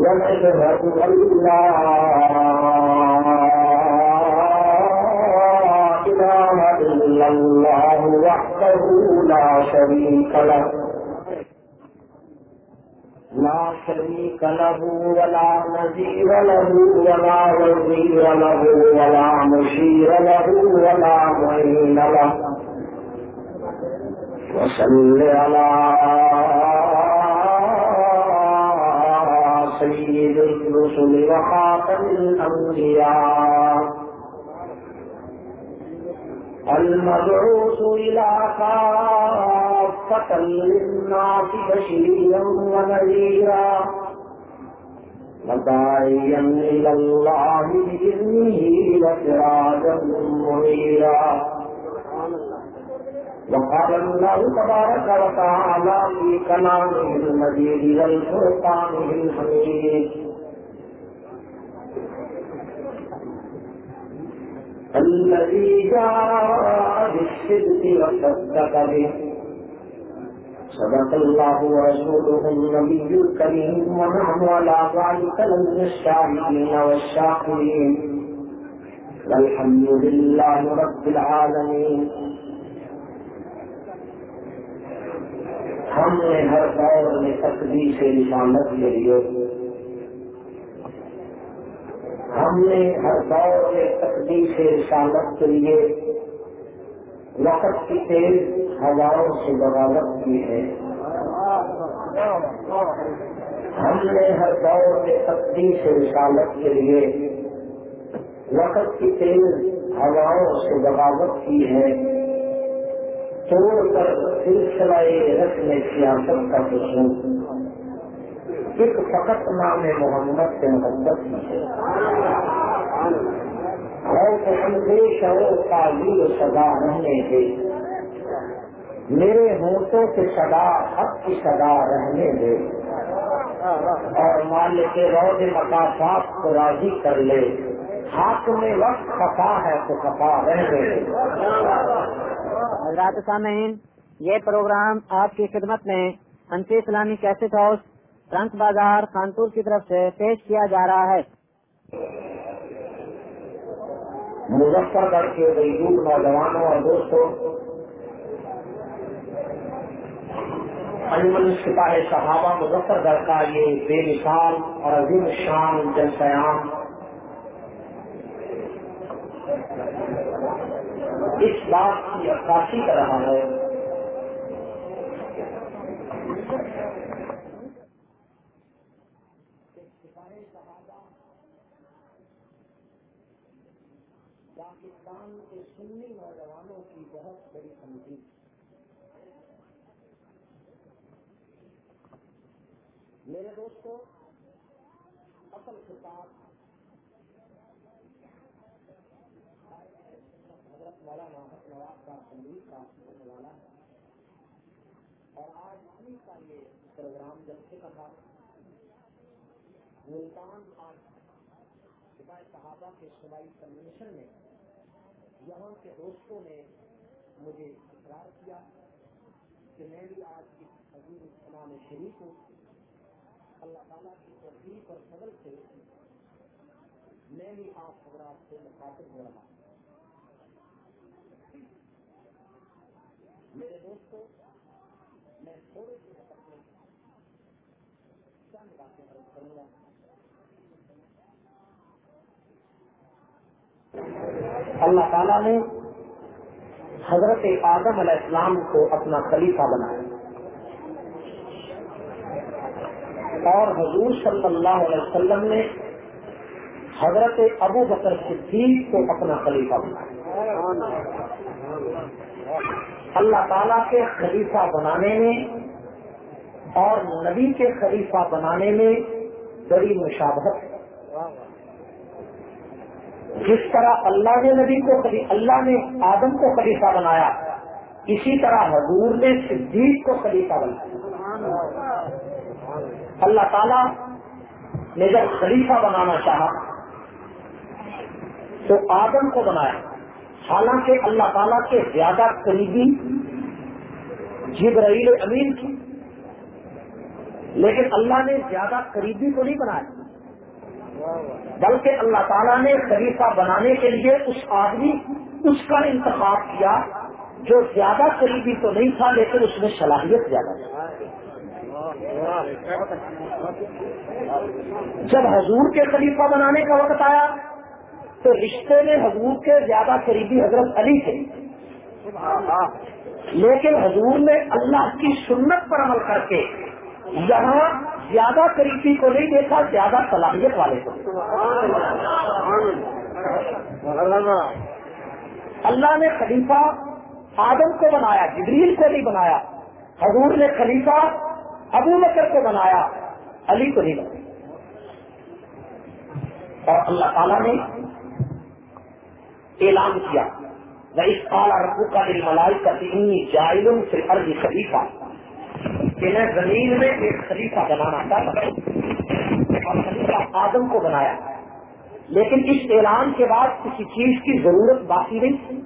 ونشهد أن لا إله إلا الله وحده لا شريك له لا شريك له ولا نذير له ولا وزير له ولا مشير له ولا معين له وصل على سيد الرسل وخاتم الأنبياء المبعوث إلى كافة للناس بشيرا ونذيرا وداعيا إلى الله بإذنه وسراجا منيرا وقال الله تبارك وتعالى في كلامه المجيد والفرقانه الحميد. الذي جاء بالصدق وصدق به. صدق الله ورسوله النبي الكريم ونحن على ذلك لمن الشاهدين والشاكرين. والحمد لله رب العالمين. ہم نے ہر دور میں تقدیر سے رسالت کے لیے ہم نے ہر دور میں تقدیر سے رسالت کے لیے وقت کی تیز ہزاروں سے بغاوت کی ہے۔ ہم نے ہر دور میں تقدیر سے رسالت کے لیے وقت کی تیز ہزاروں سے بغاوت کی ہے۔ توڑ کر سلسلہ رسم سیاست کا حصول۔ ایک فقط نام محمد سے۔ محبت کی ہے اور اندیش اور تعلیم سدا رہنے دے میرے ہونٹوں سے سدا حق کی سدا رہنے دے اور مالک رود مقاصات کو راضی کر لے۔ ہاتھ میں وقت خفا ہے تو خفا رہنے دے حضرات سامعین، یہ پروگرام آپ کی خدمت میں انسی اسلامی کیسٹ ہاؤس ٹرنک بازار خانپور کی طرف سے پیش کیا جا رہا ہے۔ مظفر گڑھ کے غریب نوجوانوں اور دوستوں انجمن سپاہ صحابہ، مظفر گڑھ کا یہ بے مثال اور عظیم شان جن اس بات کی عکاسی کر رہا ہے۔ پاکستان کے سنی نوجوانوں کی بہت بڑی کمیٹی میرے دوستوں اصل خطاب حضرت مولانا نواز کا تنظیم کا والا ہے اور آج اسی کا یہ پروگرام جلسے کا تھا ملتان آج سپاہی صحابہ کے صوبائی کنوینشن میں یہاں کے دوستوں نے مجھے اقرار کیا کہ میں بھی آج اس عظیم اسلام شریف ہوں۔ اللہ تعالیٰ کی توفیق اور فضل سے میں بھی آپ حضرات سے مخاطب ہو رہا میرے دوستوں میں تھوڑے سے وقت میں چند باتیں عرض کروں گا اللہ تعالیٰ نے حضرت آدم علیہ السلام کو اپنا خلیفہ بنایا۔ اور حضور صلی اللہ علیہ وسلم نے حضرت ابو بکر صدیق کو اپنا خلیفہ بنایا۔ اللہ تعالیٰ کے خلیفہ بنانے میں اور نبی کے خلیفہ بنانے میں بڑی مشابہت ہے۔ جس طرح اللہ نے نبی کو اللہ نے آدم کو خلیفہ بنایا، اسی طرح حضور نے صدیق کو خلیفہ بنایا۔ اللہ تعالیٰ نے جب خلیفہ بنانا چاہا، تو آدم کو بنایا۔ حالانکہ اللہ تعالیٰ کے زیادہ قریبی جبرائیل امین کی لیکن اللہ نے زیادہ قریبی کو نہیں بنایا۔ بلکہ اللہ تعالیٰ نے خلیفہ بنانے کے لیے اس آدمی، اس کا انتخاب کیا جو زیادہ قریبی تو نہیں تھا، لیکن اس میں صلاحیت زیادہ تھی۔ جب حضور کے خلیفہ بنانے کا وقت آیا، تو رشتے میں حضور کے زیادہ قریبی حضرت علی تھے۔ لیکن حضور نے اللہ کی سنت پر عمل کر کے یہاں زیادہ قریبی کو نہیں دیکھا، زیادہ صلاحیت والے کو اللہ نے خلیفہ آدم کو بنایا، جبریل کو نہیں بنایا، حضور نے خلیفہ ابو بکر کو بنایا، علی کو نہیں بنایا۔ اور اللہ تعالیٰ نے اعلان کیا میں اس کالا ربو کا دل ملائی کا تین جائلوں سے خلیفہ کہ میں زمین میں ایک خلیفہ بنانا چاہتا اور خلیفہ آدم کو بنایا۔ لیکن اس اعلان کے بعد کسی چیز کی ضرورت باقی نہیں۔ تھی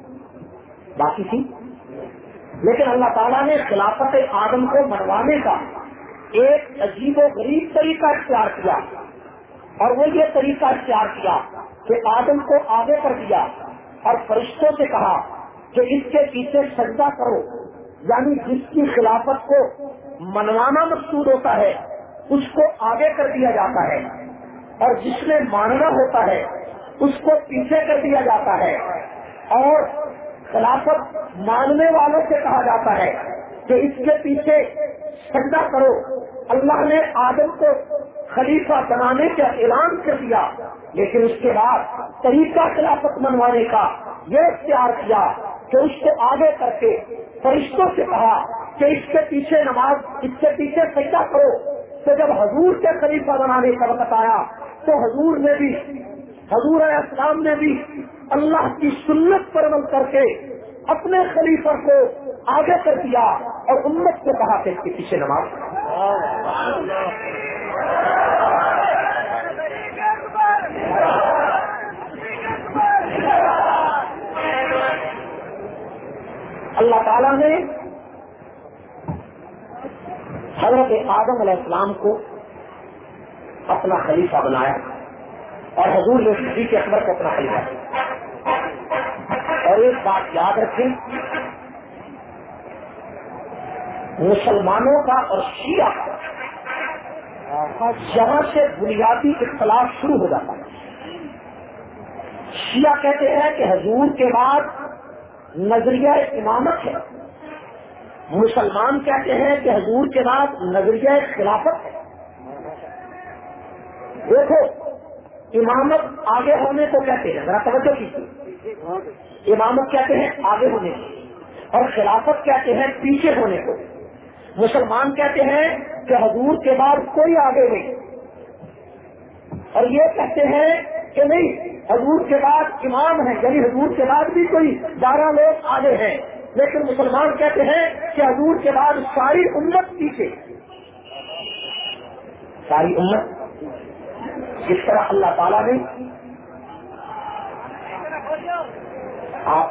باقی تھی۔ لیکن اللہ تعالیٰ نے خلافت آدم کو بنوانے کا ایک عجیب و غریب طریقہ اختیار کیا۔ اور وہ یہ طریقہ اختیار کیا کہ آدم کو آگے کر دیا اور فرشتوں سے کہا کہ اس کے پیچھے سجدہ کرو۔ یعنی جس کی خلافت کو منوانا مقصود ہوتا ہے، اس کو آگے کر دیا جاتا ہے۔ اور جس میں ماننا ہوتا ہے، اس کو پیچھے کر دیا جاتا ہے۔ اور خلافت ماننے والوں سے کہا جاتا ہے کہ اس کے پیچھے سجدہ کرو۔ اللہ نے آدم کو خلیفہ بنانے کا اعلان کر دیا، لیکن اس کے بعد طریقہ خلافت منوانے کا یہ اختیار کیا کہ اس کو آگے کر کے فرشتوں سے کہا کہ اس کے پیچھے نماز، اس کے پیچھے سجدہ کرو۔ تو جب حضور کے خلیفہ بنانے کا وقت آیا، تو حضور نے بھی، حضور اسلام نے بھی اللہ کی سنت پر عمل کر کے اپنے خلیفہ کو آگے کر دیا اور امت سے کہا کہ اس کے پیچھے نماز۔ اللہ تعالیٰ نے حضرت آدم علیہ السلام کو اپنا خلیفہ بنایا اور حضور نے صدیق اکبر کو اپنا خلیفہ اور ایک بات یاد رکھیں، مسلمانوں کا اور شیعہ کا جہاں سے بنیادی اختلاف شروع ہو جاتا ہے۔ شیعہ کہتے ہیں کہ حضور کے بعد نظریہ امامت ہے۔ مسلمان کہتے ہیں کہ حضور کے بعد نظریہ خلافت ہے۔ دیکھو، امامت آگے ہونے کو کہتے ہیں، ذرا توجہ کیجیے۔ امامت کہتے ہیں آگے ہونے کو اور خلافت کہتے ہیں پیچھے ہونے کو۔ مسلمان کہتے ہیں کہ حضور کے بعد کوئی آگے نہیں۔ اور یہ کہتے ہیں کہ نہیں، حضور کے بعد امام ہے یعنی حضور کے بعد بھی کوئی بارہ لوگ آگے ہیں۔ لیکن مسلمان کہتے ہیں کہ حضور کے بعد ساری امت پیچھے۔ ساری امت؟ جس طرح اللہ تعالیٰ نے آپ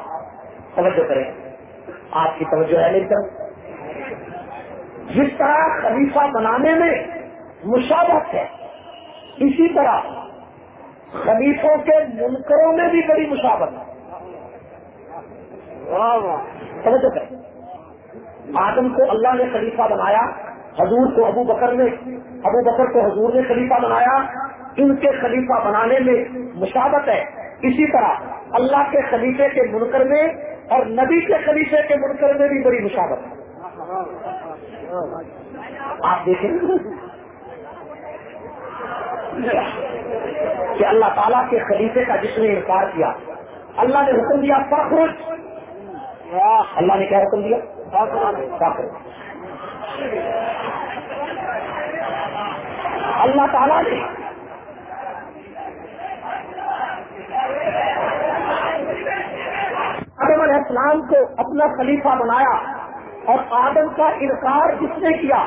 توجہ کریں۔ آپ کی توجہ ہے میری طرف؟ جس طرح خلیفہ بنانے میں مشابت ہے، اسی طرح خلیفوں کے منکروں میں بھی بڑی مشابت ہے۔ آدم کو اللہ نے خلیفہ بنایا، حضور کو ابو بکر نے، ابو بکر کو حضور نے خلیفہ بنایا۔ ان کے خلیفہ بنانے میں مشابت ہے۔ اسی طرح اللہ کے خلیفے کے منکر میں اور نبی کے خلیفے کے منکر میں بھی بڑی مشابت ہے۔ آپ دیکھیں۔ کہ اللہ تعالیٰ کے خلیفے کا جس نے انکار کیا، اللہ نے حکم دیا فخر۔ اللہ نے کیا حکم دیا؟ فخر۔ اللہ تعالیٰ نے۔ آدم علیہ السلام کو اپنا خلیفہ بنایا۔ اور آدم کا انکار جس نے کیا؟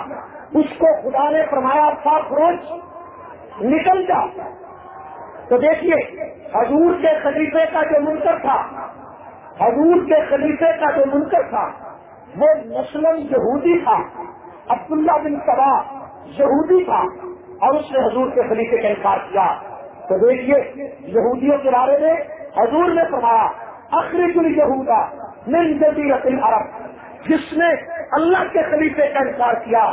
اس کو خدا نے فرمایا فاخروج نکل جا۔ تو دیکھیے، حضور کے خلیفے کا جو منکر تھا، حضور کے خلیفے کا جو منکر تھا، وہ مسلم یہودی تھا، عبداللہ بن سبا یہودی تھا، اور اس نے حضور کے خلیفے کا انکار کیا۔ تو دیکھیے، یہودیوں کے بارے میں حضور نے فرمایا اخرج الہودا من جزیرت العرب۔ جس نے اللہ کے خلیفے کا انکار کیا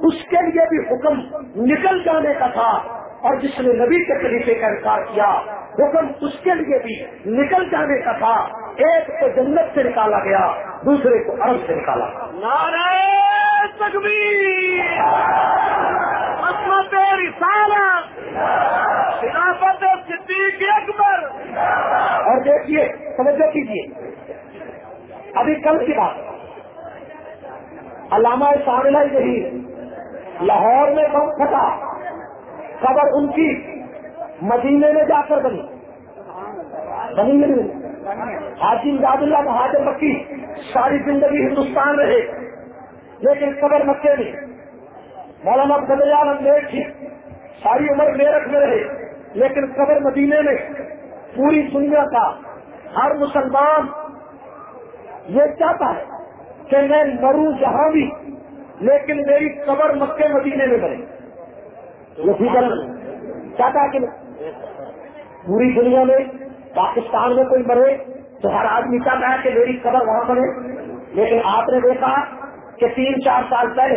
اس کے لیے بھی حکم نکل جانے کا تھا اور جس نے نبی کے خلیفے کا انکار کیا حکم اس کے لیے بھی نکل جانے کا تھا۔ ایک کو جنت سے نکالا گیا دوسرے کو عرب سے نکالا۔ عصمت رسالت خلافت صدیق اکبر! اور دیکھیے توجہ کیجیے۔ ابھی کل کی بات۔ علامہ شاملہ یہی لاہور میں بم پھٹا خبر ان کی مدینے میں جا کر بنی۔ بنی نہیں حاجی امداد اللہ بہادر مکی، ساری زندگی ہندوستان رہے، لیکن قبر مکے میں۔ مولانا بدلیال اندیش تھی، ساری عمر میرٹھ میں رہے، لیکن قبر مدینے میں پوری دنیا کا، ہر مسلمان یہ چاہتا ہے کہ میں مروں جہاں بھی لیکن میری قبر مکے مدینے میں بنے۔ یہ چاہتا کہ پوری دنیا میں پاکستان میں کوئی مرے تو ہر آدمی چاہتا ہے کہ میری قبر وہاں بنے۔ لیکن آپ نے دیکھا کہ تین چار سال پہلے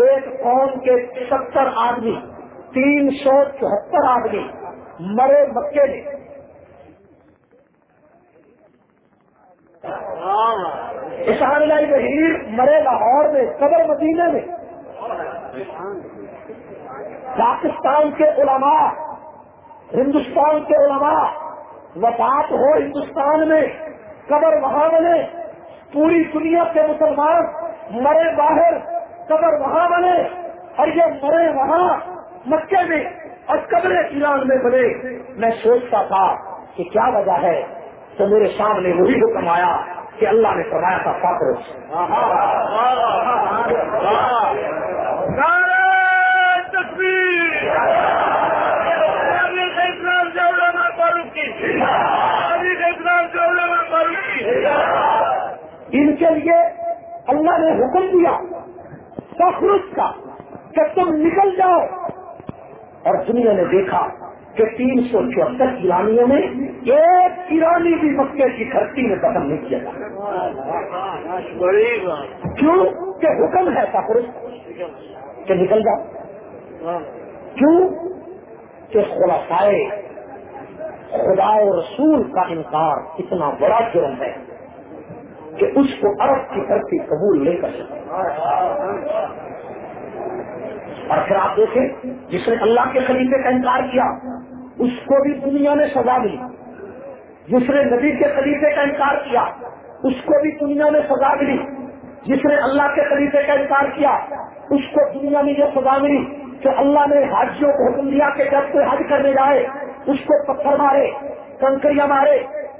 ایک قوم کے ستر آدمی، تین سو چوہتر آدمی مرے مکے میں۔ اشان لائی بہیر مرے لاہور میں، قبر مدینے میں۔ پاکستان کے علماء، ہندوستان کے علماء وفات ہو ہندوستان میں، قبر وہاں بنے۔ پوری دنیا کے مسلمان مرے باہر، قبر وہاں بنے۔ اور یہ مرے وہاں، مکے میں اور قبر ایران میں بنے۔ میں سوچتا تھا کہ کیا وجہ ہے تو میرے سامنے وہی حکم آیا کہ اللہ نے فرمایا تھا فاطر ان کے لیے اللہ نے حکم دیا فخرت کا کہ تم نکل جاؤ۔ اور دنیا نے دیکھا کہ تین سو چوہتر ایرانیوں میں ایک ایرانی بھی مکے کی دھرتی میں دفن نہیں کیا کیوں؟ کہ حکم ہے فخرت کہ نکل جاؤ۔ کیوں؟ کہ خلافائے خدا و رسول کا انکار اتنا بڑا جرم ہے کہ اس کو عرب کی دھرتی قبول نہیں کر سکتا۔ اور پھر آپ دیکھیں جس نے اللہ کے خلیفے کا انکار کیا اس کو بھی دنیا نے سزا دی جس نے نبی کے خلیفے کا انکار کیا، اس کو بھی دنیا نے سزا ملی۔ جس نے اللہ کے خلیفے کا انکار کیا، اس کو دنیا میں یہ سزا ملی کہ اللہ نے حاجیوں کو حکم دیا کہ جب کوئی حج کرنے جائے، اس کو پتھر مارے، کنکریاں مارے۔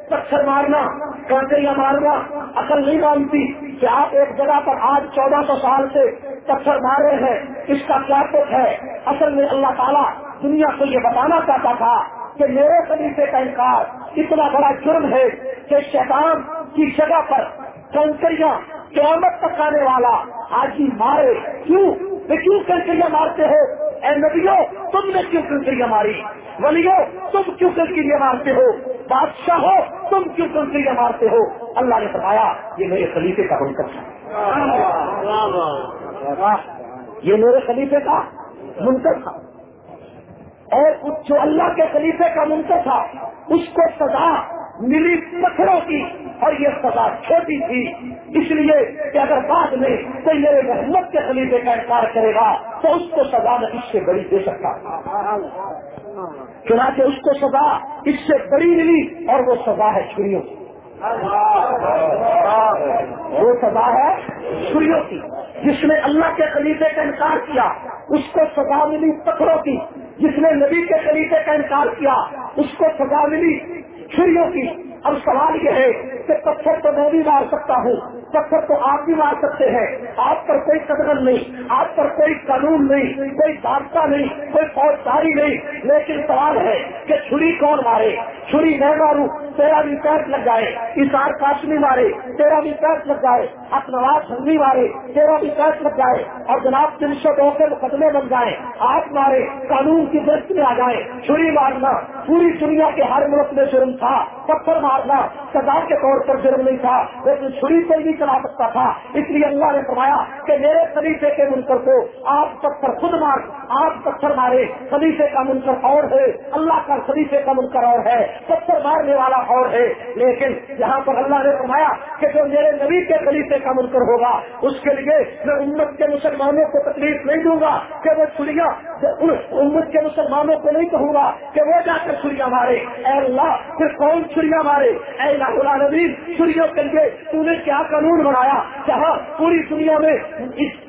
پتھر مارنا کانکریاں مارنا اصل نہیں مانتی کہ آپ ایک جگہ پر آج چودہ سو سال سے پتھر مار رہے ہیں، اس کا کیا کچھ ہے؟ اصل میں اللہ تعالیٰ دنیا کو یہ بتانا چاہتا تھا کہ میرے خلیفے کا انکار اتنا بڑا جرم ہے کہ شیطان کی جگہ پر کنکریاں قیامت تک آنے والا آج ہی مارے کیوں؟ کیوں کنکریاں مارتے ہو؟ اے نبیوں تم نے کیوں کنکریاں ماری؟ ولیو تم کیوں کنکریاں مارتے ہو؟ بادشاہ ہو تم کیوں کنکریاں مارتے ہو؟ اللہ نے فرمایا یہ میرے خلیفے کا منکر تھا یہ میرے خلیفے کا منکر تھا۔ اور جو اللہ کے خلیفے کا منکر تھا، اس کو سزا ملی پتھروں کی اور یہ سزا چھوٹی تھی۔ اس لیے کہ اگر بعد میں کوئی میرے محمد کے خلیفے کا انکار کرے گا، تو اس کو سزا میں اس سے بڑی دے سکتا۔ چنانچہ اس کو سزا اس سے بڑی ملی اور وہ سزا ہے چھریوں کی۔ وہ سزا ہے چھریوں کی۔ جس نے اللہ کے خلیفے کا انکار کیا، اس کو سزا ملی پتھروں کی۔ جس نے نبی کے طریقے کا انکار کیا اس کو سزا ملی چھڑیوں کی۔ اب سوال یہ ہے کہ پتھر تو میں بھی مار سکتا ہوں، پتھر تو آپ بھی مار سکتے ہیں۔ آپ پر کوئی قدر نہیں، آپ پر کوئی قانون نہیں، کوئی ضابطہ نہیں، کوئی فوجداری نہیں۔ لیکن سوال ہے کہ چھری کون مارے؟ چھری میں ماروں، تیرا بھی پیٹ لگ جائے۔ اشار کاشمی مارے، تیرا بھی پیٹ لگ جائے۔ اپنواز ہنگی مارے، تیرا بھی پیٹ لگ جائے۔ اور جناب تین سو دو کے مقدمے بن جائیں۔ آپ مارے، قانون کی درست میں آ جائے چھری مارنا پوری دنیا کے ہر ملک میں جرم تھا۔ پتھر مارنا سزا کے طور پر جرم نہیں تھا، لیکن چھری سے نہیں چلا سکتا تھا۔ اس لیے اللہ نے فرمایا کہ میرے خلیفے کے منکر کو آپ پتھر خود مار، آپ پتھر مارے۔ خلیفے کا منکر اور ہے، اللہ کا خلیفے کا منکر اور ہے، پتھر مارنے والا اور ہے۔ لیکن یہاں پر اللہ نے فرمایا کہ جو میرے نبی کے خلیفے کا منکر ہوگا، اس کے لیے میں امت کے مسلمانوں کو تکلیف نہیں دوں گا کہ وہ چھڑیاں امت کے مسلمانوں کو نہیں کہوں گا کہ وہ جا کر چھڑیاں مارے۔ اے اللہ، پھر کون چھڑیاں مارے؟ اے اللہ نبی چھڑیوں کے لیے تو نے کیا قانون بنایا؟ جہاں پوری دنیا میں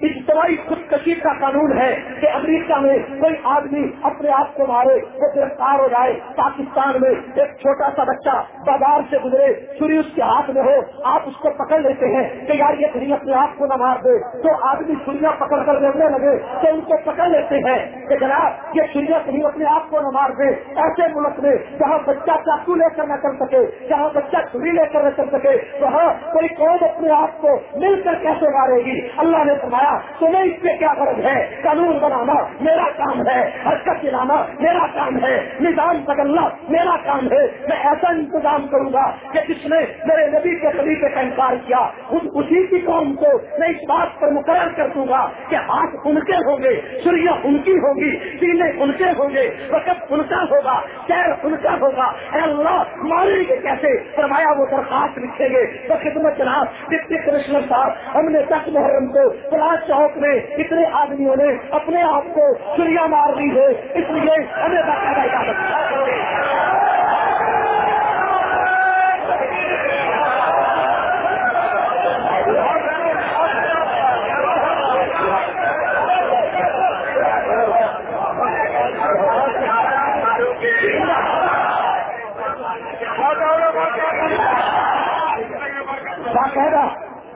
اجتماعی خودکشی کا قانون ہے کہ امریکہ میں کوئی آدمی اپنے آپ کو مارے، وہ گرفتار ہو جائے۔ پاکستان میں ایک چھوٹا سا بچہ بازار سے گزرے چھری اس کے ہاتھ میں ہو، آپ اس کو پکڑ لیتے ہیں کہ یار یہ چھری اپنے آپ کو نہ مار دے۔ تو آدمی چھڑیاں پکڑ کر لڑنے لگے، تو ان کو پکڑ لیتے ہیں کہ جناب یہ چھڑیاں کہیں اپنے آپ کو نہ مار دے۔ ایسے ملک میں جہاں بچہ چاقو لے کر نہ کر سکے جہاں بچہ چھری لے کر نہ کر سکے، وہاں کوئی قوم اپنے آپ کو مل کر کیسے مارے گی؟ اللہ نے فرمایا، تمہیں اس سے کیا غرض ہے؟ قانون بنانا میرا کام ہے، حرکت چلانا میرا کام ہے، نظام بدلنا میرا کام ہے۔ میں ایسا انتظام کروں گا کہ جس نے میرے نبی کے طریقے کا انکار کیا اسی کی قوم کو میں اس بات پر مقرر کر دوں گا کہ ہاتھ ان کے ہوں گے، سوریاں ان کی ہوگی سینے ان کے ہوں گے، وقت ان کا ہوگا شہر ان کا ہوگا۔ اے اللہ مارے گے کیسے فرمایا وہ درخواست لکھیں گے؟ تو خدمت جناب، ڈپٹی کمشنر صاحب، ہم نے دس محرم کو پلاس چوک میں اتنے آدمیوں نے اپنے آپ کو چڑیا مار دی ہے، اس لیے ہمیں باقاعدہ اجازت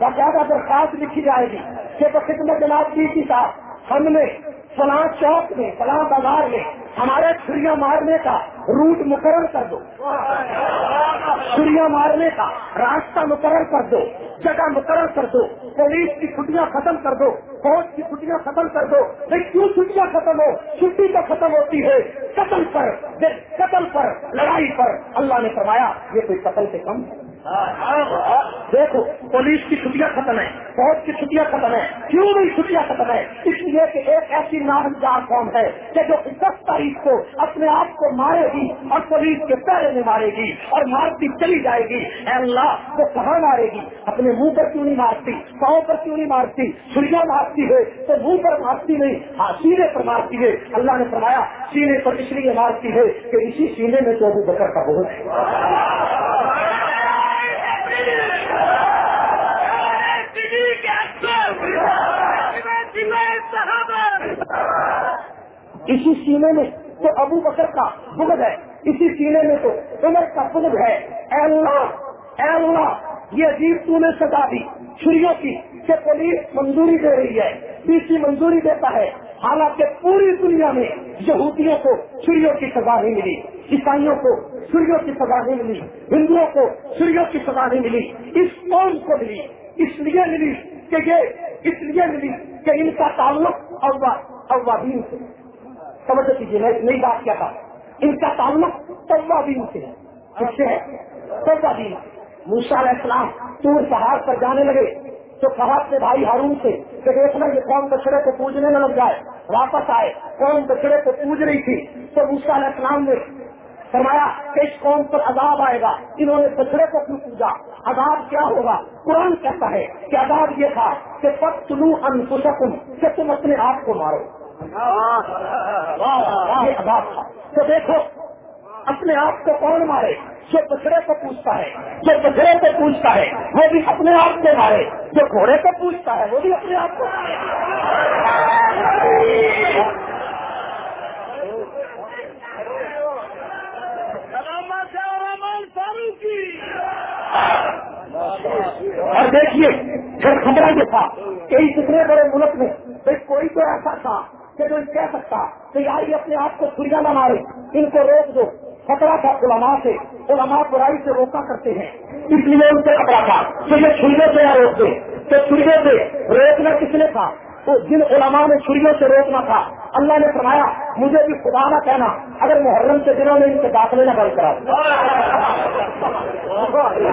باقاعدہ درخواست لکھی جائے گی کہ تو خدمت جناب جی کی صاحب ہم نے فلاں چوک میں، فلاں بازار میں ہمارے چھڑیاں مارنے کا روٹ مقرر کر دو۔ چھڑیاں مارنے کا راستہ مقرر کر دو، جگہ مقرر کر دو، پولیس کی چھٹیاں ختم کر دو، فوج کی چھٹیاں ختم کر دو۔ بھائی کیوں چھٹیاں ختم ہو؟ چھٹی تو ختم ہوتی ہے۔ قتل پر قتل پر، لڑائی پر۔ اللہ نے فرمایا، یہ کوئی قتل سے کم ہے۔ دیکھو، پولیس کی چھٹیاں ختم ہے فوج کی چھٹیاں ختم ہے کیوں نہیں چھٹیاں ختم ہے اس لیے کہ ایک ایسی نامدار قوم ہے کہ جو دس تاریخ کو اپنے آپ کو مارے گی اور پولیس کے پیرے میں مارے گی اور مارتی چلی جائے گی۔ اے اللہ، وہ کہاں مارے گی؟ اپنے منہ پر کیوں نہیں مارتی؟ پاؤں پر کیوں نہیں مارتی؟ چھڑیاں مارتی ہے تو منہ پر مارتی نہیں ہاں سینے پر مارتی ہے۔ اللہ نے فرمایا، سینے پر اس لیے مارتی ہے کہ اسی سینے میں تو بکر کا بہت ہے۔ اسی سینے میں تو ابو بکر کا بغد ہے، اسی سینے میں تو عمر کا بغد ہے۔ اے اللہ اے اللہ، یہ عجیب تو نے سزا دی۔ چھریوں کی کہ پولیس منظوری دے رہی ہے پی سی منظوری دیتا ہے۔ حالانکہ پوری دنیا میں یہودیوں کو چھریوں کی سزا نہیں ملی، عیسائیوں کو چھریوں کی سزا نہیں ملی، ہندوؤں کو چھریوں کی سزا نہیں ملی۔ اس قوم کو ملی، اس لیے ملی کہ یہ، اس لیے ملی کہ ان کا تعلق اوابین سے۔ سمجھ کیجیے میں نئی بات کیا تھا ان کا تعلق توابین سے ہے۔ کس سے ہے۔ توابین موسا علیہ السلام تور پہاڑ پر جانے لگے۔ تو کہا اپنے بھائی ہارون سے کہ دیکھنا یہ قوم بچڑے کو پوجنے نہ لگ جائے۔ واپس آئے۔ قوم بچڑے کو پوج رہی تھی۔ تو موسا علیہ السلام نے فرمایا کہ اس قوم پر عذاب آئے گا۔ انہوں نے بچڑے کو کیوں پوجا؟ عذاب کیا ہوگا؟ قرآن کہتا ہے کہ عذاب یہ تھا کہ پت تلو ان کہ تم اپنے آپ کو مارو۔ تو دیکھو، اپنے آپ کو کون مارے؟ جو بچڑے کو پوچھتا ہے، جو بچڑے کو پوچھتا ہے، وہ بھی اپنے آپ کو مارے۔ جو گھوڑے کو پوچھتا ہے، وہ بھی اپنے آپ کو سلامت اور دیکھیے پھر خبریں یہ تھا کہ اتنے بڑے ملک میں کوئی تو ایسا تھا کہ جو کہہ سکتا کہ یار اپنے آپ کو چھڑیاں نہ مارے، ان کو روک دو۔ خطرہ تھا علماء سے، علماء برائی سے روکا کرتے ہیں۔ اس لیے ان سے خطرہ تھا کہ یہ چھڑیوں سے نہ روک دے تو چھڑیوں سے روکنا کس نے تھا؟ تو جن علماء نے چھڑیوں سے روکنا تھا، اللہ نے فرمایا، مجھے بھی خدا نہ کہنا، اگر محرم کے دنوں میں ان سے داخلے نہ بند کرا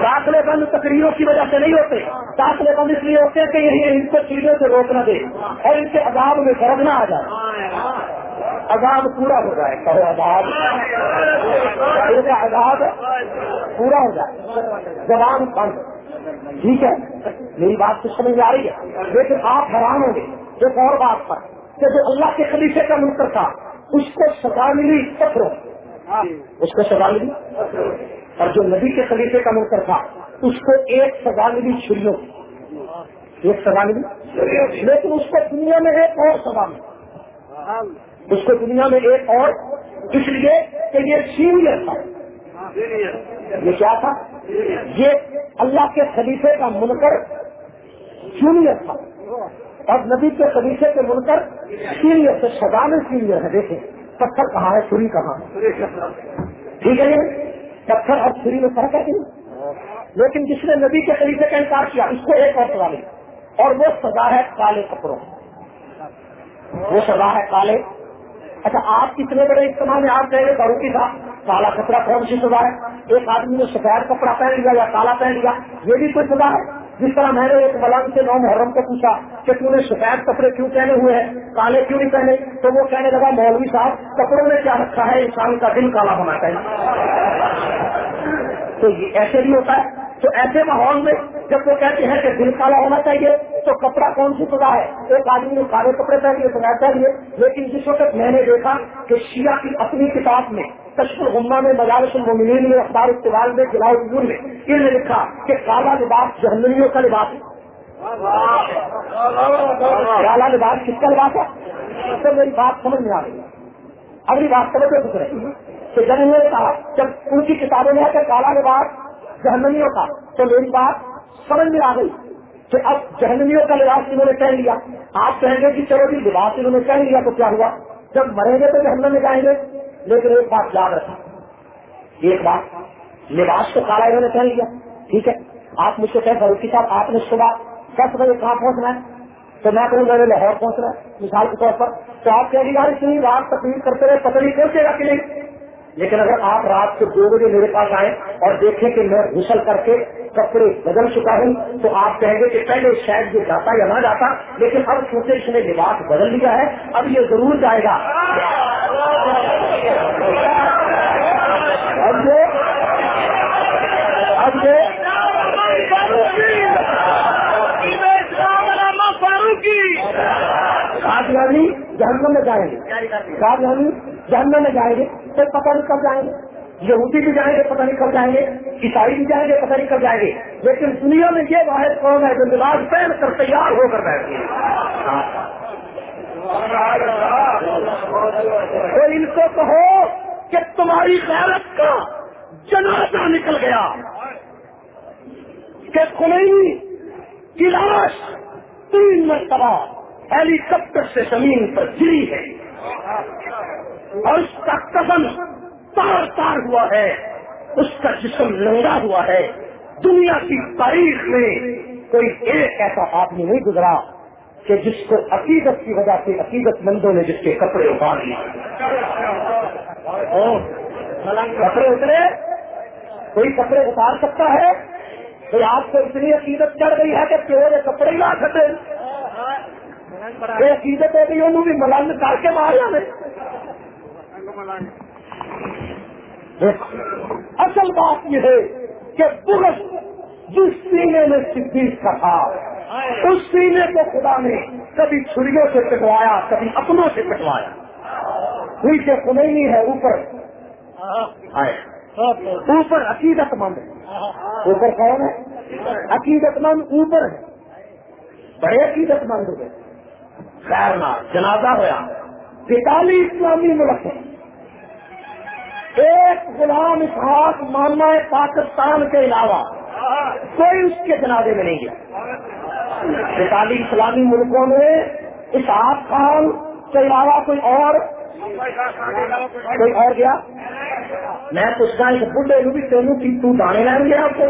داخلے بند تقریروں کی وجہ سے نہیں ہوتے۔ داخلے بند اس لیے ہوتے ہیں کہ یہ ان کو چھڑیوں سے روکنا دے اور ان کے عذاب میں فرق نہ آ جائے۔ عذاب پورا ہو جائے، کہو عذاب۔ ان کا عذاب پورا ہو جائے۔ زبان بند۔ ٹھیک ہے؟ میری بات تو سمجھ آ رہی ہے۔ لیکن آپ حیران ہوں گے۔ ایک اور بات پر کہ جو اللہ کے خلیفے کا منکر تھا اس کو سزا ملی پتھروں اس کو سزا ملی اور جو نبی کے خلیفے کا منکر تھا اس کو ایک سزا ملی چھریوں ایک سزا ملی لیکن اس کو دنیا میں ایک اور سزا ملی۔ اس کو دنیا میں ایک اور۔ اس لیے کہ یہ سینئر تھا۔ یہ کیا تھا؟ یہ اللہ کے خلیفے کا منکر جونیئر تھا۔ اور نبی کے خلیفے کے منکر سینئر سے سزا میں سینئر ہے، دیکھیں، پتھر کہاں ہے، چھری کہاں ٹھیک ہے یہ پتھر اور چھری میں فرق ہے لیکن جس نے نبی کے خلیفے کا انکار کیا، اس کو ایک اور سزا ملی اور وہ سزا ہے کالے کپڑوں وہ سزا ہے کالے۔ اچھا آپ کتنے بڑے اجتماع میں آپ کہیں گے باروکی صاحب کالا کپڑا کون سی سزا ہے؟ ایک آدمی نے سفید کپڑا پہن لیا یا کالا پہن لیا، یہ بھی کوئی سزا ہے؟ جس طرح میں نے ایک ملنگ سے نو محرم کو پوچھا کہ تم نے سفید کپڑے کیوں پہنے ہوئے ہیں؟ کالے کیوں نہیں پہنے؟ تو وہ کہنے لگا، مولوی صاحب، کپڑوں میں کیا رکھا ہے؟ انسان کا دل کالا ہونا ہے۔ تو یہ ایسے بھی ہوتا ہے۔ تو ایسے ماحول میں جب وہ کہتے ہیں کہ دل کالا ہونا چاہیے، تو کپڑا کون سی سزا ہے؟ ایک آدمی نے کالے کپڑے پہن لیے سزا چاہیے لیکن جس وقت میں نے دیکھا کہ شیعہ کی اپنی کتاب میں تشکر غمہ میں، مجالس المومنین میں، اخبار اقتبال میں جلاؤ الدور میں ان نے لکھا کہ کالا لباس جہنمیوں کا لباس ہے۔ کالا لباس کس کا لباس ہے؟ تو میری بات سمجھ میں آ رہی ہے۔ اگلی بات کرو تو کچھ رہی کہ جب انہوں نے کہا، جب ان کی کتابوں میں ہے کہ کالا لباس جہنمیوں کا۔ تو میری بات سمجھ میں آ گئی کہ اب جہنمیوں کا لباس انہوں نے کہہ لیا۔ آپ کہیں گے کہ چلو جی لباس انہوں نے کہہ لیا تو کیا ہوا؟ جب مریں گے تو جہنم میں جائیں گے۔ لیکن ایک بات یاد رکھیں۔ ایک بات، لباس تو کالا انہوں نے کہہ لیا۔ ٹھیک ہے، آپ مجھ سے کہ فروخی صاحب، آپ نے صبح دس بجے کہاں پہنچنا ہے؟ تو میں کہوں میں نے لاہور پہنچنا ہے۔ مثال کے طور پر تو آپ کہیں گے، یار، اتنی رات تکلیف کرتے رہے، پتہ نہیں پہنچے گا کہ نہیں؟ لیکن اگر آپ رات کو دو بجے میرے پاس آئے اور دیکھیں کہ میں غسل کر کے کپڑے بدل چکا ہوں، تو آپ کہیں گے کہ پہلے شاید یہ جاتا یا نہ جاتا، لیکن اب چونکہ اس نے لباس بدل لیا ہے، اب یہ ضرور جائے گا۔ اب یہ اب یہ کامیابی جہنم میں جائیں گے۔ کامیابی جہنم میں جائیں گے۔ تو پتہ نہیں کب جائیں گے۔ یہودی بھی جائیں گے پتہ نہیں کب جائیں گے۔ عیسائی بھی جائیں گے پتہ نہیں کب جائیں گے۔ لیکن دنیا میں یہ واحد قوم ہے جو لباس پہن کر تیار ہو کر بیٹھتی ہے تو ان کو کہو کہ تمہاری غیرت کا جنازہ نکل گیا۔ کہ خمینی کی لاش تین مرتبہ ہیلی کاپٹر سے زمین پر گری ہے اور اس کا قدم تار تار ہوا ہے، اس کا جسم لنگا ہوا ہے۔ دنیا کی تاریخ میں کوئی ایک ایسا آدمی نہیں گزرا کہ جس کو عقیدت کی وجہ سے عقیدت مندوں نے جس کے کپڑے اتار لیے۔ کپڑے اترے، کوئی کپڑے اتار سکتا ہے؟ تو آپ کو اتنی عقیدت چڑھ گئی ہے کہ پیڑ کپڑے ہی لا سکتے عقیدت ہے کہ انہوں بھی ملنگ کر کے ماریا میں اصل بات یہ ہے کہ پورش جس سینے میں صدیق کا تھا، اس سینے کو خدا نے کبھی چھریوں سے پٹوایا، کبھی اپنوں سے پٹوایا۔ نیچے خمینی ہے، اوپر۔ اوپر عقیدت مند ہے۔ اوپر کون ہے؟ عقیدت مند اوپر ہے۔ بڑے عقیدت مند ہوئے خیر نہ جنازہ ہوا بیتالی اسلامی ملک ایک غلام اسحاق مانا پاکستان کے علاوہ کوئی اس کے جنازے میں نہیں گیا۔ مثالی اسلامی ملکوں میں اسحاق خان کے علاوہ کوئی اور کوئی اور گیا؟ میں پوچھتا ایک بڈے نو بھی تینوں کی تو دانے لین گیا آپ کو؟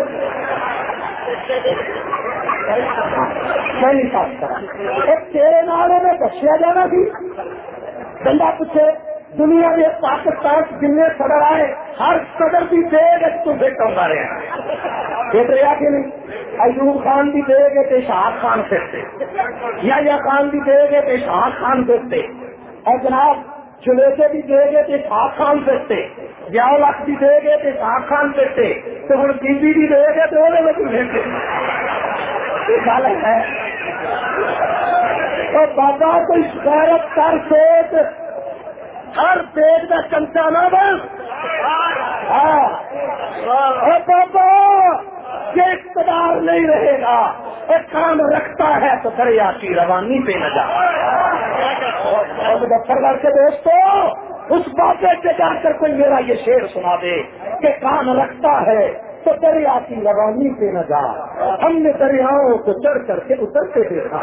میں نہیں کرا۔ تیرے نالے میں دسیا جانا سی۔ بندہ پوچھے، دنیا میں پاکستان جن صدر آئے، ہر صدر کی دے گے تو فٹ ہوتا رہا دیکھ رہا کہ نہیں؟ ایوب خان بھی دے گے تو شاہد خان پھرتے یا خان بھی دے گے تو شاہد خان پھرتے اور جناب چلیسے بھی دے گے تو شاہد خان پھرتے بیاہ لاکھ بھی دے گے تو شاہد خان پھرتے تو ہوں بی بی بھی دے گے تو وہ پھرتے ہے۔ تو بابا کوئی غیرت کر سوچ ہر پیٹ کا چمچا نہ بس ہاں۔ بابا یہ اقتدار نہیں رہے گا۔ ایک کام رکھتا ہے تو دریا کی روانی پہ نہ جا۔ دفتر گھر کے دوستو، اس بابے کے جا کر کوئی میرا یہ شعر سنا دے کہ کام رکھتا ہے۔ تو دریا کی روانی نہ جا۔ ہم نے دریاؤں کو چڑھ کر کے اترتے دیکھا۔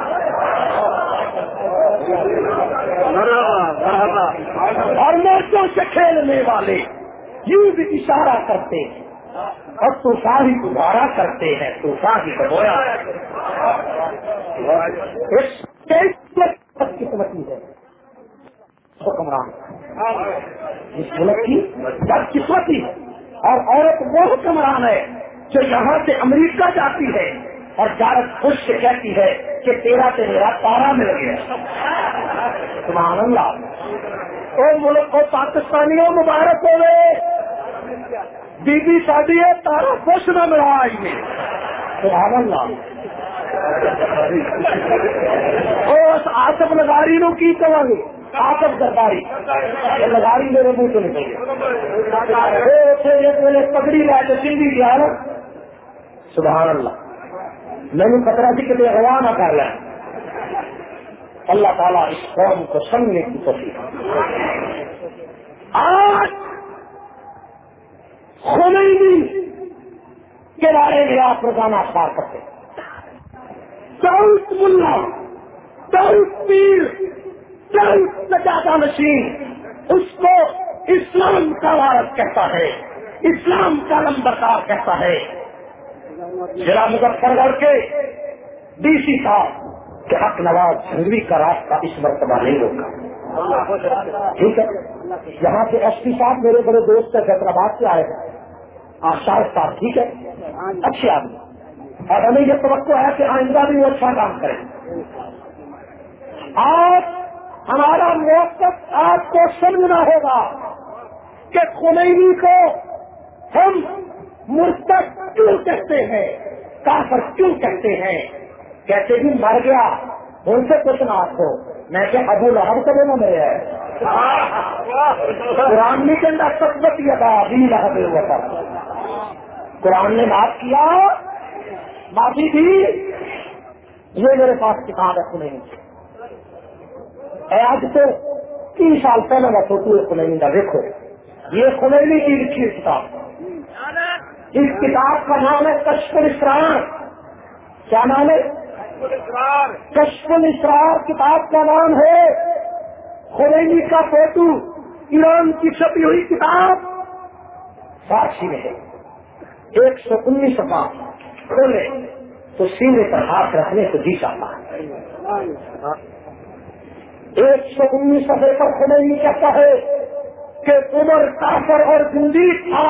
اور موچوں سے کھیلنے والے؟ یوں بھی اشارہ کرتے ہیں۔ اور طوفا ہی گزارا کرتے ہیں طوفا ہی بگویا۔ قسمتی ہے۔ حکمران اس ملک کی قسمتی ہے۔ اور عورت وہ حکمران ہے جو یہاں سے امریکہ جاتی ہے اور جارت خوش سے کہتی ہے کہ تیرا سے میرا تارا مل گیا۔ سبحان اللہ۔ او ملک کو پاکستانیوں، مبارک ہو گئے۔ بی بی شادی ہے، تارا خوش نہ ملا آئی میں۔ سبحان اللہ۔ اس آسف لگاری نو کی کہاں گے آسف گرداری لگاری میرے منہ تو نکل گیا۔ پگڑی لا کے سندھی گیا نا۔ سبحان اللہ۔ میں نے خطرہ تھی کہ اغوا نہ کر لیں اللہ تعالیٰ اس قوم کو سمجھنے کی کوشش آج خمینی کے بارے میں آپ روزانہ اخبار کرتے داؤد ملا داؤد پیر۔ داؤد نشین۔ اس کو اسلام کا وارث کہتا ہے۔ اسلام کا لمبردار کہتا ہے۔ ضلع مظفر گڑھ کے ڈی سی صاحب کے حق نواز جھنگوی کا راستہ اس مرتبہ نہیں روکا۔ ٹھیک ہے؟ یہاں سے ایس پی صاحب میرے بڑے دوست حیدرآباد سے آئے ہیں۔ آشار صاحب، ٹھیک ہے؟ اچھے آدمی۔ اور ہمیں یہ توقع ہے کہ آئندہ بھی وہ اچھا کام کریں۔ آج ہمارا موقف آپ کو سمجھنا ہوگا کہ خمینی کو ہم مرتب کیوں کہتے ہیں؟ کافر کیوں کہتے ہیں؟ کہتے بھی مر گیا، ان سے پوچھنا آپ کو میں کہ ابو لہب کا دینا میرے قرآن نے چند سبت ادا بھی لہب ہوا قرآن نے معاف کیا۔ معافی دی یہ میرے پاس کتاب ہے سنیں آج سے تین سال پہلے میں فوٹو خمینی کا دیکھو۔ یہ خمینی کی لکھی کتاب اس کتاب کا نام ہے کشف الاسرار۔ کیا نام ہے؟ کشف الاسرار کتاب کا نام ہے خمینی کا فوٹو۔ ایران کی چھپی ہوئی کتاب۔ فارسی میں ہے۔ ایک سو انیس سفا کھولے تو سینے پر ہاتھ رکھنے کو جی چاہتا ہے۔ ایک سو انیس سفے پر خمینی کہتا ہے کہ عمر کافر اور زندگی تھا۔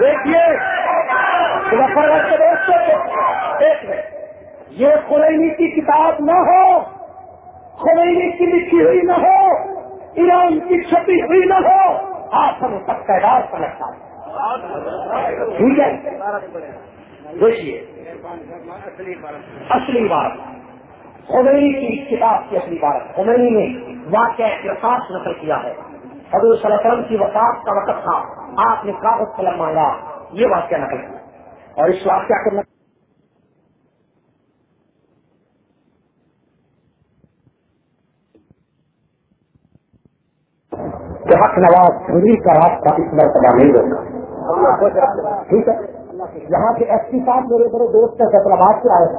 دیکھیے ایک یہ خرینی کی کتاب نہ ہو خرینی کی لکھی ہوئی نہ ہو، ایران کی چھپی ہوئی نہ ہو آپ ہم سب تعداد سمجھتا ٹھیک ہے؟ دیکھیے۔ اصلی بات۔ خمینی کی کتاب کی اصلی بات۔ خمینی نے واقع احساس نقل کیا ہے۔ حضور صلی اللہ علیہ وسلم کی وفات کا وقت تھا۔ آپ نے کاغذ قلم مانگا۔ یہ واقعہ نقل کیا۔ اور اس واقعہ کو کہ حق نواز شریف کا راستہ اس مرتبہ نہیں ہوگا۔ ٹھیک ہے؟ یہاں کے ایس پی صاحب میرے بڑے دوست ہیں فیصلاباد سے آئے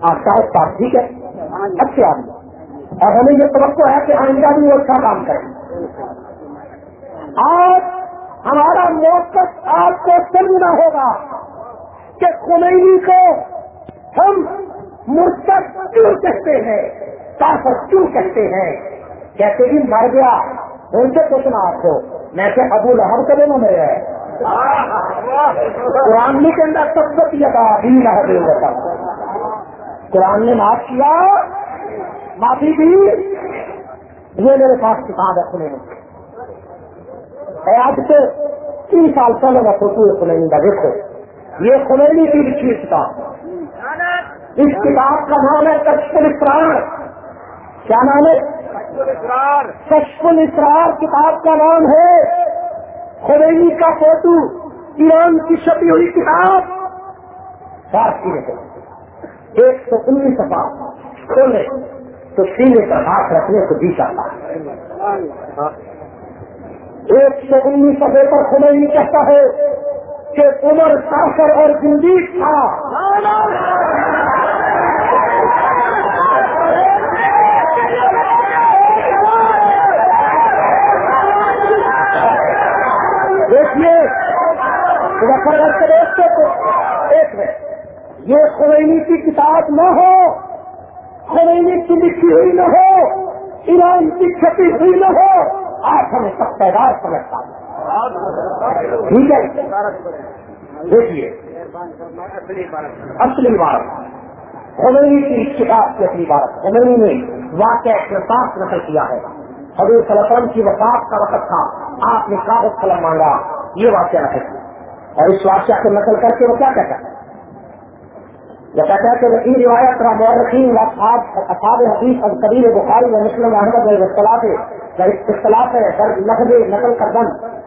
آشاد صاحب، ٹھیک ہے؟ اچھے آدمی۔ اور ہمیں یہ توقع ہے کہ آئندہ بھی وہ اچھا کام کریں۔ آج ہمارا موقف آپ کو سمجھنا ہوگا کہ خمینی کو ہم مرتب کیوں کہتے ہیں کافر کیوں کہتے ہیں؟ کہتے ہی مر گیا ان سے پوچھنا آپ کو میں کہ ابو لہب کرے نا میرے قرآن کے اندر سب سے کیا تھا ابھی لہب ہوتا قرآن نے معاف کیا۔ معافی دی۔ یہ میرے پاس کتاب ہے سنے آج سے تین سال پہلے میں فوٹو خمینی کا دیکھو۔ یہ خمینی کی لکھی کتاب اس کتاب کا نام ہے کشف الاسرار کیا نام ہے؟ کشف الاسرار کتاب کا نام ہے خمینی کا فوٹو، ایران کی چھپی ہوئی کتاب۔ ایک سو انیس سفا کھولے تو سینے کا ہاتھ رکھنے کو جی چاہتا ہے ایک سو انیس سفے پر خمینی کہتا ہے کہ عمر کافر اور زندگی تھا۔ دیکھیے دیکھتے ایک منٹ یہ خمینی کی کتاب نہ ہو خمینی کی لکھی ہوئی نہ ہو، ایران کی چھپی ہوئی نہ ہو، آپ ہمیں سب پیدار سمجھتا ہوں ٹھیک ہے؟ دیکھیے، اصلی بات خمینی کی کتاب کی اصلی بات خمینی نے واقع احساس نقل کیا ہے۔ حضور صلی اللہ علیہ وسلم کی وفات کا وقت تھا، آپ نے کاغذ قلم مانگا یہ واقعہ نقل کیا اور اس واقعہ کو نقل کر کے وہ کیا کہتا ہے؟ یہ کہتا ہے کہ وکیل روایت کا مورخین اصحاب حدیث اور قبیل بخاری و مسلم احمد اختلاف ہے اختلاف ہے، در لفظ نقل کر دن۔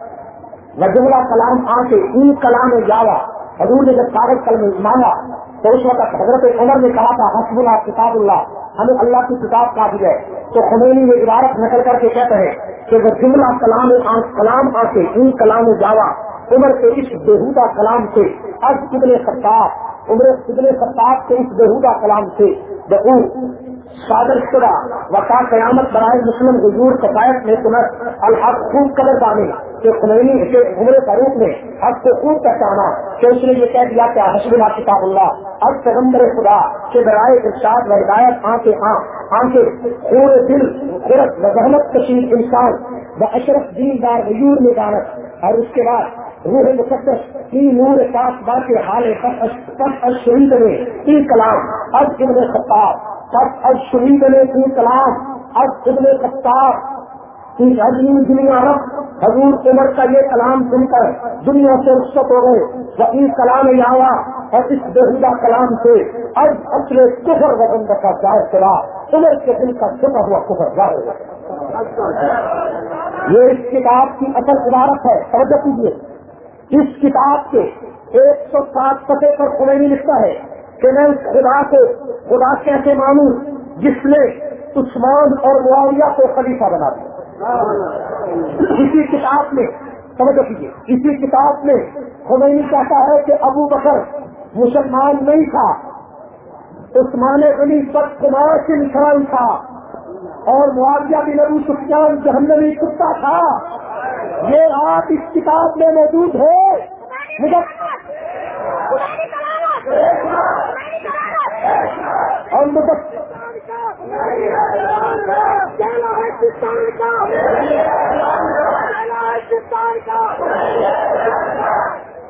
و جملہ کلام آ کے ان کلام جاوا حضور نے جب کاغذ قلم مانگا تو اس وقت حضرت عمر نے کہا تھا حسب اللہ کتاب اللہ، ہمیں اللہ کی کتاب کافی ہے۔ تو خمینی میں عبارت نقل کر کے کہتے ہیں کہ وہ جملہ کلام کلام آ کے ان کلام جاوا عمر کے اس بےحودہ کلام سے اب کتنے سپتاح عمر کتنے سپتاح کے اس بےحودہ کلام سے بہو صادر شدہ وقا قیامت برائے مسلم حضور کفایت میں تمہیں الحق خوب قدر دانے کہ خمینی کے عمر فاروق نے حق کو خوب پہچانا، کہ اس نے یہ کہہ دیا کہ حسب اللہ کتاب اللہ اب پیغمبر خدا کے برائے ارشاد و ہدایت آنکھیں آنکھ آنکھیں خور دل خورت و زحمت کشید انسان و اشرف دین دار غیور میں دانت اور اس کے بعد روح مقدس کی نور پاس بات کے حال شہید میں تین کلام۔ اب ابن خطاب سب اب شہید نے تین کلام۔ اب ابن خطاب۔ کی عظیم دنیا رب، حضور عمر کا یہ کلام سن کر دنیا سے رخصت ہو گئے۔ وہ کلام یاوا اور اس بےحدہ کلام سے اب اپنے کفر وطن کا ظاہر چلا عمر کے دل کا چھپا ہوا کفر ظاہر یہ اس کتاب کی اصل عبارت ہے، توجہ کیجیے اس کتاب کے ایک سو سات سطح پر خمینی لکھتا ہے کہ میں اس خدا کو، خدا کیسے مانوں جس نے عثمان اور معاویہ کو خلیفہ بنا دیا۔ اسی کتاب میں سمجھ کیجیے اسی کتاب میں خمینی کہتا ہے کہ ابو بکر مسلمان نہیں تھا، عثمان غنی بد کمار انسان تھا۔ اور معاویہ بن ابو سفیان جہنمی کتا تھا۔ یہ آپ اس کتاب میں موجود ہے اور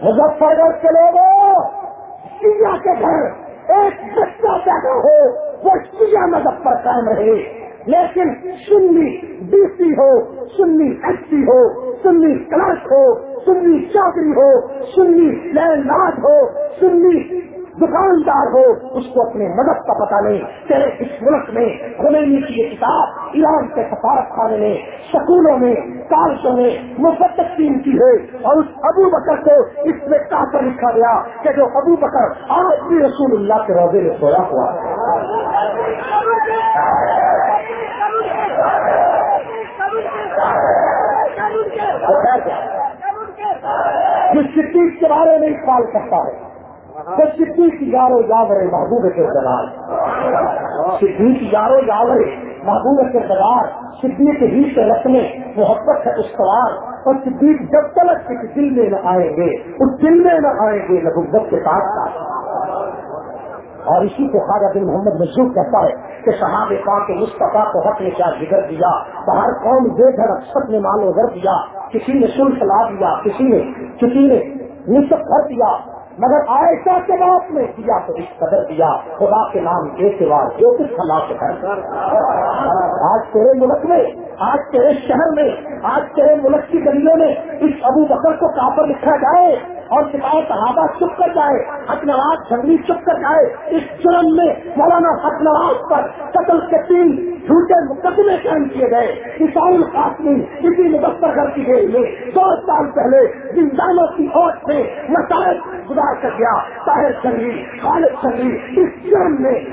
مظفر گڑھ چلے گئے شیعہ کے گھر، ایک بچہ پیدا ہو، وہ شیعہ مذہب پر قائم رہے۔ لیکن سنی ڈی سی ہو، سنی ایس سی ہو، سنی کلرک ہو، سنی چاکری ہو، سنی لینڈ ہو، سنی دکاندار ہو، اس کو اپنے مدد کا پتہ نہیں۔ تیرے اس ملک میں خمینی کی یہ کتاب ایران کے سفارت خانے میں، سکولوں میں، کالجوں میں مفت تقسیم کی ہے۔ اور اس ابو بکر کو اس میں کافر لکھا گیا کہ جو ابو بکر آج بھی رسول اللہ کے روزے میں سویا ہوا جو صدیق کے بارے میں سوال کرتا ہے۔ وہ صدیق یارو یاور محبوب کے دلال صدیق یارو یاور محبوب کے دلال صدیق ہی سے رکھنے محبت ہے استوار اور صدیق جب تک اس دل میں نہ آئیں گے، اس دل میں نہ آئیں گے نبوت کے ساتھ ساتھ اور اسی کو خواجہ بن محمد مزدور کہتا ہے کہ صحاب پاک کے مصطفیٰ کو حق نے کیا ذکر دیا باہر قوم بے دھڑک سب نے مانو گر دیا، کسی نے سلف لا دیا، کسی نے کسی نے نصف کر دیا۔ مگر عائشہ کے باپ نے کیا تو اس قدر دیا، خدا کے نام کے سوا جو کچھ خلا کر آج تیرے ملک میں، آج تیرے شہر میں، آج تیرے ملک کی گلیوں میں اس ابو بکر کو کافر لکھا جائے اور سپاہی صحابہ چپ کر جائے حق نواز جنگلی چپ کر جائے، اس جرم میں مولانا حق نواز پر قتل کے تین جھوٹے مقدمے قائم کیے گئے۔ کسان قاسمی کسی مدفر گھر کی گئی میں دو سال پہلے زندانوں کی فوج میں مسائل گزار کر طاہر جنگلی خالد جنگلی اس جرم میں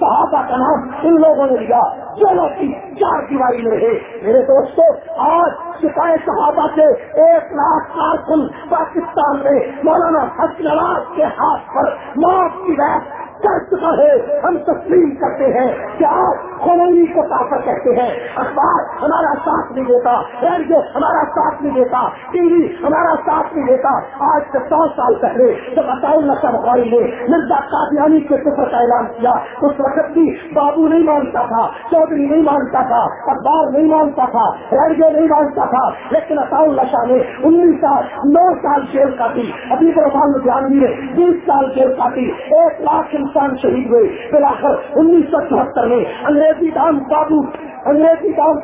صحابہ کا نام ان لوگوں نے لیا، چلو کی چار دیواری میں رہے۔ میرے دوستوں آج سپاہی صحابہ کے ایک لاکھ کارکن پاکستان میں مولانا حق نواز کے ہاتھ پر موت کی بات کر چکا ہے۔ ہم تسلیم کرتے ہیں کہ آپ خمینی کو کافر کہتے ہیں۔ اخبار ہمارا ساتھ نہیں دیتا، ریڈیو ہمارا ساتھ نہیں دیتا، ٹی وی ہمارا ساتھ نہیں دیتا۔ آج سے سو سال پہلے جب اطاؤ نشا بخاری نے مرزا قادیانی کے سفر کا اعلان کیا، اس وقت بھی بابو نہیں مانتا تھا، چودھری نہیں مانتا تھا، اخبار نہیں مانتا تھا، ریڈیو نہیں مانتا تھا۔ لیکن اطاؤ نشا نے انیس سال، نو سال جیل کاٹی۔ ابھی رحمان جانوی نے بیس سال جیل کاٹی۔ ایک لاکھ انسان شہید ہوئے۔ پھر آخر انیس سو چوہتر میں انگریزی دام بابو انگریزی دام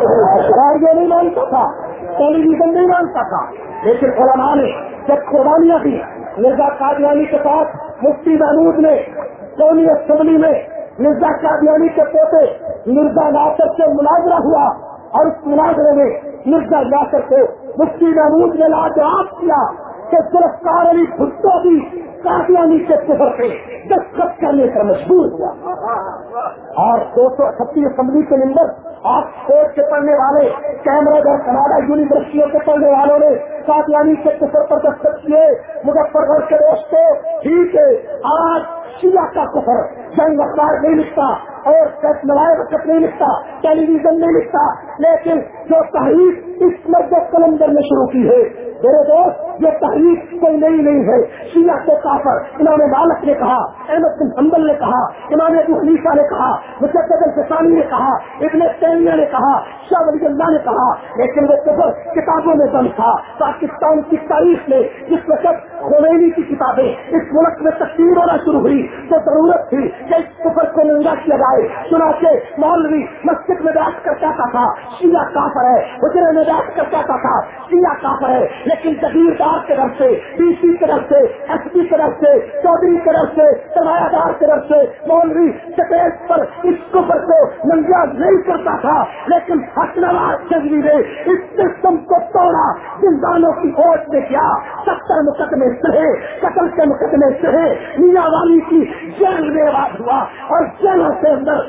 ریڈیو نہیں مانتا تھا ٹیلی ویژن نہیں مانتا تھا، لیکن علماء نے جب قربانیاں دی، مرزا قادیانی کے پاس مفتی محمود نے، قومی اسمبلی میں مرزا قادیانی کے پوتے مرزا ناصر سے مناظرہ ہوا اور اس مناظرے میں مرزا ناصر کو مفتی محمود نے لاجواب کیا۔ کہ گرفتار علی بھٹو بھی قادیانی کے سفر پہ دستخط کرنے کا مجبور ہوا۔ اور دو سو اٹھتی اسمبلی کے نمبر آکسفورڈ کے پڑھنے والے کیمرا اور کناڈا یونیورسٹیوں کے پڑھنے والوں نے قادیانی کے سفر پر دستخط کیے۔ مظفر گڑھ کے دوستوں، ٹھیک ہے، آج شیعہ کا کفر جنگ اخبار نہیں لکھتا۔ اور وقت نہیں لکھتا ٹیلی ویژن نہیں لکھتا، لیکن جو تحریر اس مسجد کلندر میں شروع کی ہے، میرے دوست، یہ تحریر کوئی نئی نہیں ہے۔ شیعہ کے کافر، امام مالک نے کہا، احمد بن حنبل نے کہا، امام ابو حنیفہ نے کہا، مجدد الفسانی نے کہا، ابن تیمیہ نے کہا، شاہ ولی اللہ نے کہا، لیکن وہ کفر کتابوں میں دم تھا۔ پاکستان کی تاریخ میں جس وقت خمینی کی کتابیں اس ملک میں تقسیم ہونا شروع ہوئی تو ضرورت تھی کہ اس کفر کو ننگا کیا جائے۔ سنا کے مولوی مسجد میں بیٹھ کر کہتا تھا۔ شیعہ کافر ہے حجرے میں بیٹھ کر کہتا تھا۔ شیعہ کافر ہے، لیکن جگیردار کی طرف سے ڈی سی کی طرف سے، ایس پی کی طرف سے، چودھری کی طرف سے، سرمایہ دار کی طرف سے مولوی سٹیج پر اس کفر کو ننگیا نہیں کرتا تھا۔ لیکن حسنواز چودھری نے اس سسٹم کو توڑا۔ زندانوں کی فوج نے کیا۔ ستر مقدمے سہے قتل کے مقدمے سہے میاں والی کی جیل میں آواز ہوا اور جیلوں سے اندر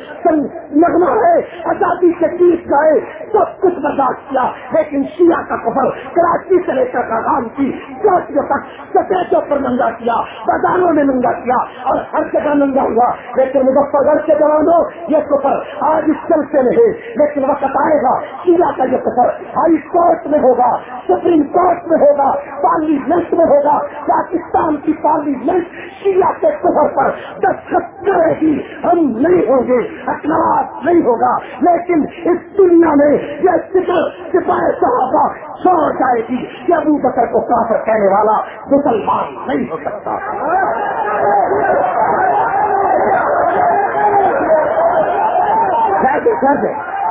نغمہ ہے آزادی کے گیت گائے سب کچھ برداشت کیا؟ لیکن شیعہ کا کفر کراچی سے لے کر کام کی چوٹیوں تک سٹیجوں پر ننگا کیا، بازاروں میں ننگا کیا اور ہر جگہ ننگا ہوا۔ لیکن مظفر گڑھ کے جوانوں، یہ کفر آج اس چلتے نہیں لیکن وقت آئے گا، شیعہ کا یہ کفر ہائی کورٹ میں ہوگا، سپریم کورٹ میں ہوگا، پارلیمنٹ میں ہوگا۔ پاکستان کی پارلیمنٹ شیعہ کے کفر پر دستخط کرے گی۔ ہم نہیں ہوں گے اکنواس نہیں ہوگا۔ لیکن اس دنیا میں یہ فکر سپاہی صحابہ جائے گی کہ ابو بکر کو کافر کہنے والا مسلمان نہیں ہو سکتا۔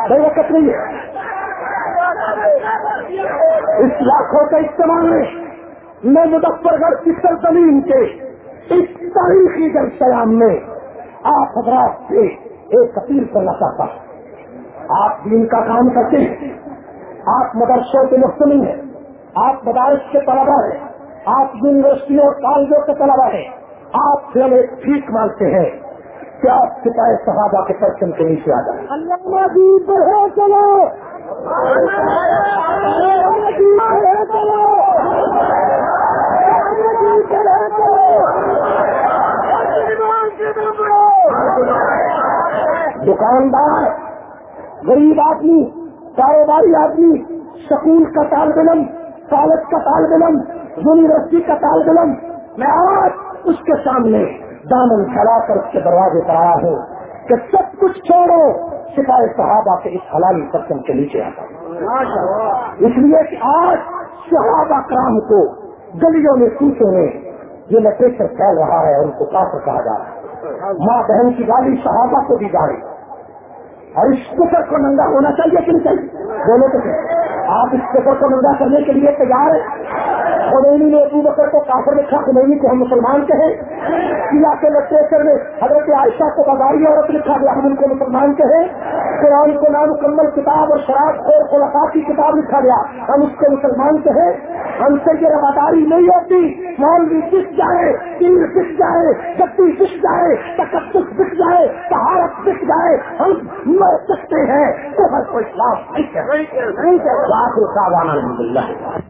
بھائی وقت نہیں ہے۔ اس لاکھوں کا استعمال میں میں مظفر گڑھ کی سرزمین کے اس تاریخی جن قیام میں آپ حضرات سے ایک اپیل کرنا چاہتا ہوں۔ آپ دین کا کام کرتے ہیں۔ آپ مدرسوں کے مختلف ہیں۔ آپ مدارس کے طلبا ہیں۔ آپ یونیورسٹیوں اور کالجوں کے طلبا ہیں۔ آپ سے ہم ایک ٹھیک مانتے ہیں۔ کہ آپ سپاہی صحابہ کے پرچم کے نیچے آ جائیں؟ اللہ بڑھے چلو۔ دکاندار غریب آدمی، کاروباری آدمی، سکول کا طالب علم کالج کا طالب علم یونیورسٹی کا طالب علم میں آج اس کے سامنے دامن چلا کر اس کے دروازے پر آیا ہوں کہ سب کچھ چھوڑو شکایت صحابہ کے اس حلالی پرچم کے نیچے آتا اس لیے کہ آج صحابہ کرام کو گلیوں میں سوچوں میں یہ لٹریچر پھیل رہا ہے اور ان کو کافر کہا جا رہا ہے۔ ماں بہن کی گالی صحابہ کو دی جا رہی اور اس کفر کو ننگا ہونا چاہیے کہ نہیں چاہیے؟ بولو تو آپ اس کفر کو ننگا کرنے کے لیے تیار ہیں؟ خمینی نے ابو بکر کو کافر لکھا خمینی کو ہم مسلمان کہیں؟ سیا کے لٹریچر میں حضرت عائشہ کو بازاری عورت لکھا گیا ہم ان کو مسلمان کہیں؟ قرآن کو نامکمل کتاب اور شراب خور خلفاء کی کتاب لکھا گیا۔ ہم اس کو مسلمان کہیں؟ ہم سے یہ رواداری نہیں ہوتی۔ مولوی بک جائے تیر بک جائے گدی بک جائے تکتس بک جائے تہارت بک جائے۔ ہم مر سکتے ہیں۔ تو ہر کوئی خلاف نہیں کر نہیں کر الحمد للہ